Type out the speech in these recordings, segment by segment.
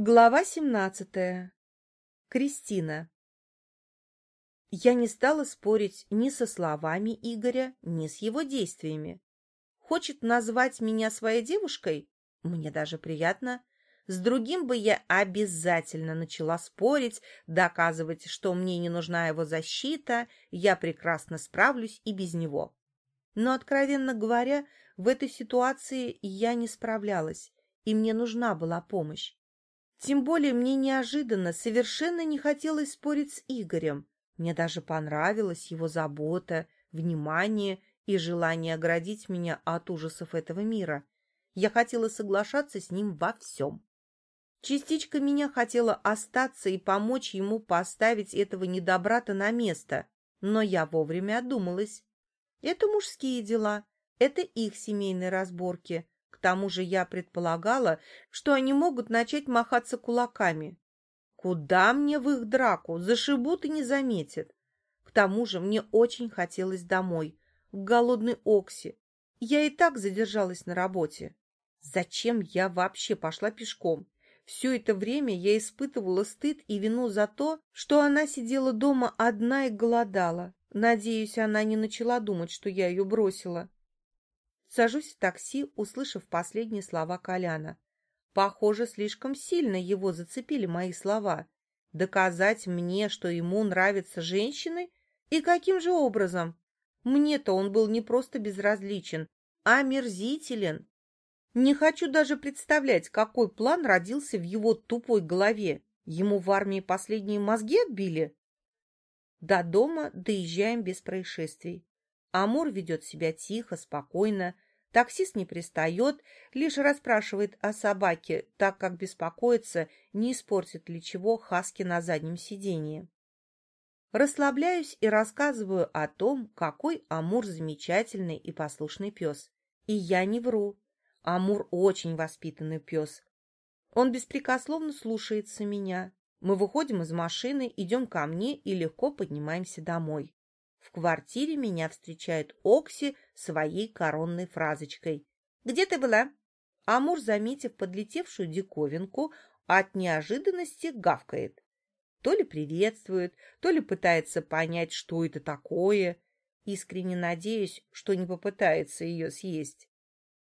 Глава семнадцатая. Кристина. Я не стала спорить ни со словами Игоря, ни с его действиями. Хочет назвать меня своей девушкой? Мне даже приятно. С другим бы я обязательно начала спорить, доказывать, что мне не нужна его защита, я прекрасно справлюсь и без него. Но, откровенно говоря, в этой ситуации я не справлялась, и мне нужна была помощь. Тем более мне неожиданно совершенно не хотелось спорить с Игорем. Мне даже понравилась его забота, внимание и желание оградить меня от ужасов этого мира. Я хотела соглашаться с ним во всем. Частичка меня хотела остаться и помочь ему поставить этого недобрата на место, но я вовремя одумалась. Это мужские дела, это их семейные разборки, к тому же я предполагала, что они могут начать махаться кулаками. Куда мне в их драку? Зашибут и не заметят. К тому же мне очень хотелось домой, к голодной Окси. Я и так задержалась на работе. Зачем я вообще пошла пешком? Все это время я испытывала стыд и вину за то, что она сидела дома одна и голодала. Надеюсь, она не начала думать, что я ее бросила. Сажусь в такси, услышав последние слова Коляна. Похоже, слишком сильно его зацепили мои слова. Доказать мне, что ему нравятся женщины? И каким же образом? Мне-то он был не просто безразличен, а мерзителен. Не хочу даже представлять, какой план родился в его тупой голове. Ему в армии последние мозги отбили? До дома доезжаем без происшествий. Амур ведет себя тихо, спокойно. Таксист не пристает, лишь расспрашивает о собаке, так как беспокоится, не испортит ли чего Хаски на заднем сиденье. Расслабляюсь и рассказываю о том, какой Амур замечательный и послушный пес. И я не вру. Амур очень воспитанный пес. Он беспрекословно слушается меня. Мы выходим из машины, идем ко мне и легко поднимаемся домой. В квартире меня встречает Окси своей коронной фразочкой. «Где ты была?» Амур, заметив подлетевшую диковинку, от неожиданности гавкает. То ли приветствует, то ли пытается понять, что это такое. Искренне надеюсь, что не попытается ее съесть.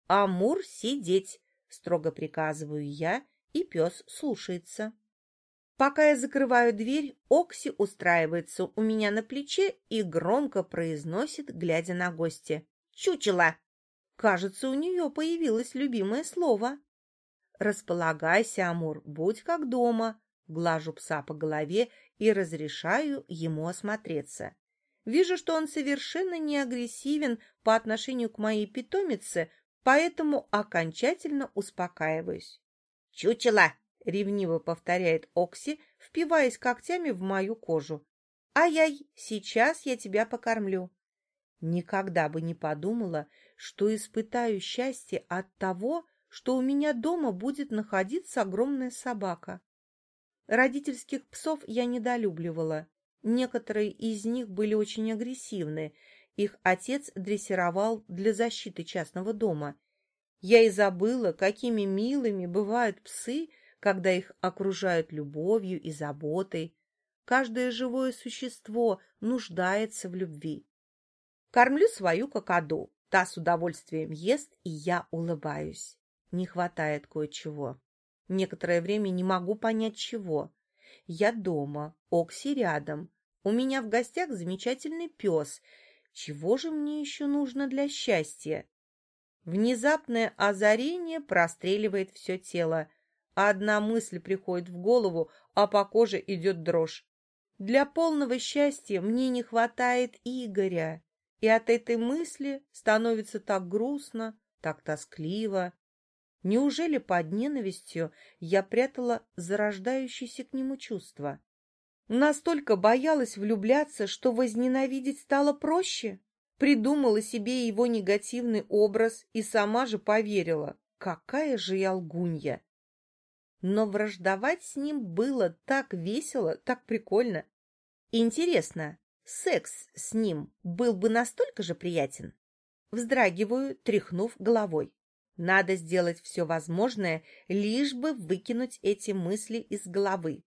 «Амур, сидеть!» — строго приказываю я, и пес слушается. Пока я закрываю дверь, Окси устраивается у меня на плече и громко произносит, глядя на гостя. «Чучело!» Кажется, у нее появилось любимое слово. «Располагайся, Амур, будь как дома», глажу пса по голове и разрешаю ему осмотреться. Вижу, что он совершенно не агрессивен по отношению к моей питомице, поэтому окончательно успокаиваюсь. «Чучело!» — ревниво повторяет Окси, впиваясь когтями в мою кожу. «Ай-яй, сейчас я тебя покормлю». Никогда бы не подумала, что испытаю счастье от того, что у меня дома будет находиться огромная собака. Родительских псов я недолюбливала. Некоторые из них были очень агрессивны. Их отец дрессировал для защиты частного дома. Я и забыла, какими милыми бывают псы, когда их окружают любовью и заботой. Каждое живое существо нуждается в любви. Кормлю свою кокоду. Та с удовольствием ест, и я улыбаюсь. Не хватает кое-чего. Некоторое время не могу понять, чего. Я дома, Окси рядом. У меня в гостях замечательный пес. Чего же мне еще нужно для счастья? Внезапное озарение простреливает все тело. Одна мысль приходит в голову, а по коже идет дрожь. Для полного счастья мне не хватает Игоря. И от этой мысли становится так грустно, так тоскливо. Неужели под ненавистью я прятала зарождающееся к нему чувство? Настолько боялась влюбляться, что возненавидеть стало проще? Придумала себе его негативный образ и сама же поверила. Какая же я лгунья! Но враждовать с ним было так весело, так прикольно. Интересно, секс с ним был бы настолько же приятен? Вздрагиваю, тряхнув головой. Надо сделать все возможное, лишь бы выкинуть эти мысли из головы.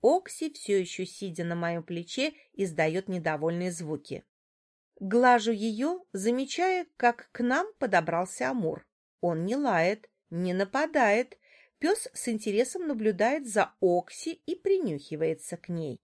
Окси, все еще сидя на моем плече, издает недовольные звуки. Глажу ее, замечая, как к нам подобрался Амур. Он не лает, не нападает. Пес с интересом наблюдает за Окси и принюхивается к ней.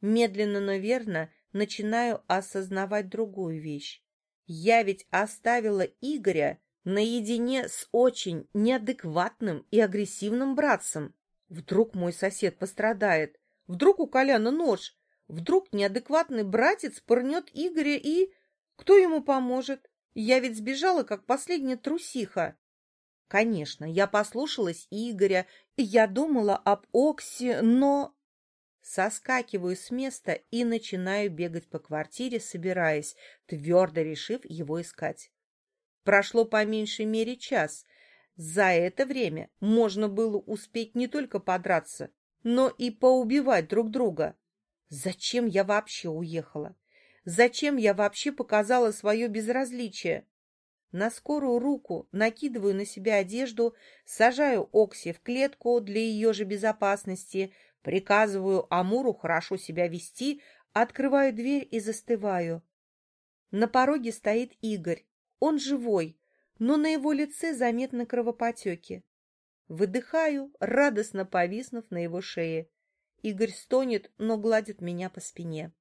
Медленно, но верно начинаю осознавать другую вещь. Я ведь оставила Игоря наедине с очень неадекватным и агрессивным братцем. Вдруг мой сосед пострадает, вдруг у Коляна нож, вдруг неадекватный братец пырнет Игоря и... Кто ему поможет? Я ведь сбежала, как последняя трусиха. Конечно, я послушалась Игоря, я думала об Оксе, но... Соскакиваю с места и начинаю бегать по квартире, собираясь, твердо решив его искать. Прошло по меньшей мере час. За это время можно было успеть не только подраться, но и поубивать друг друга. Зачем я вообще уехала? Зачем я вообще показала свое безразличие? На скорую руку накидываю на себя одежду, сажаю Окси в клетку для ее же безопасности, приказываю Амуру хорошо себя вести, открываю дверь и застываю. На пороге стоит Игорь. Он живой, но на его лице заметны кровопотеки. Выдыхаю, радостно повиснув на его шее. Игорь стонет, но гладит меня по спине.